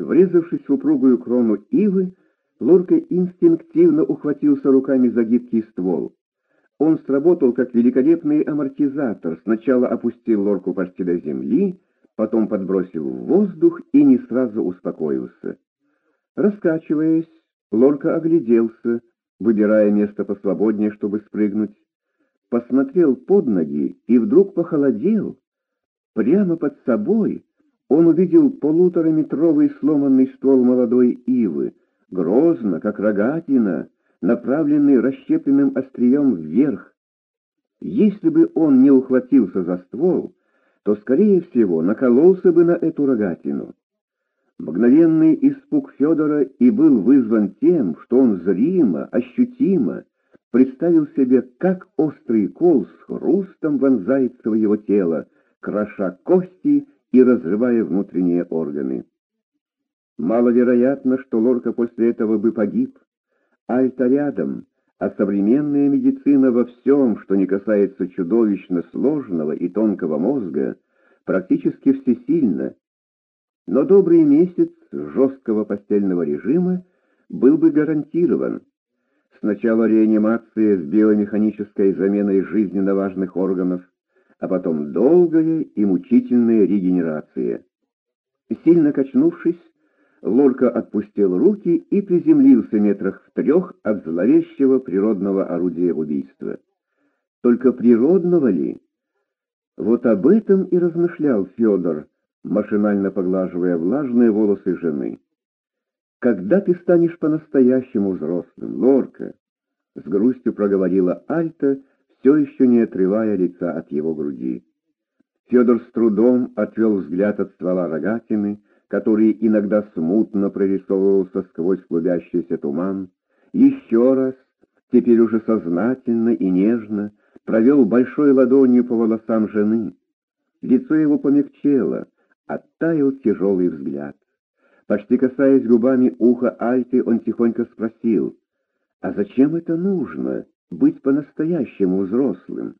Врезавшись в упругую крону ивы, Лорка инстинктивно ухватился руками за гибкий ствол. Он сработал как великолепный амортизатор, сначала опустил Лорку почти до земли, потом подбросил в воздух и не сразу успокоился. Раскачиваясь, Лорка огляделся, выбирая место посвободнее, чтобы спрыгнуть. Посмотрел под ноги и вдруг похолодел. Прямо под собой он увидел полутораметровый сломанный ствол молодой ивы, грозно, как рогатина, направленный расщепленным острием вверх. Если бы он не ухватился за ствол, то, скорее всего, накололся бы на эту рогатину. Мгновенный испуг Федора и был вызван тем, что он зримо, ощутимо представил себе, как острый кол с хрустом вонзается в его тело, кроша кости и разрывая внутренние органы. Маловероятно, что Лорка после этого бы погиб. Альта рядом, а современная медицина во всем, что не касается чудовищно сложного и тонкого мозга, практически всесильна. Но добрый месяц жесткого постельного режима был бы гарантирован. Сначала реанимация с биомеханической заменой жизненно важных органов, а потом долгая и мучительная регенерация. Сильно качнувшись, Лорка отпустил руки и приземлился метрах в трех от зловещего природного орудия убийства. Только природного ли? Вот об этом и размышлял Федор, машинально поглаживая влажные волосы жены. «Когда ты станешь по-настоящему взрослым, Лорка?» С грустью проговорила Альта, все еще не отрывая лица от его груди. Федор с трудом отвел взгляд от ствола рогатины, который иногда смутно прорисовывался сквозь клубящийся туман, еще раз, теперь уже сознательно и нежно, провел большой ладонью по волосам жены. Лицо его помягчело, оттаял тяжелый взгляд. Почти касаясь губами уха Альты, он тихонько спросил, «А зачем это нужно, быть по-настоящему взрослым?»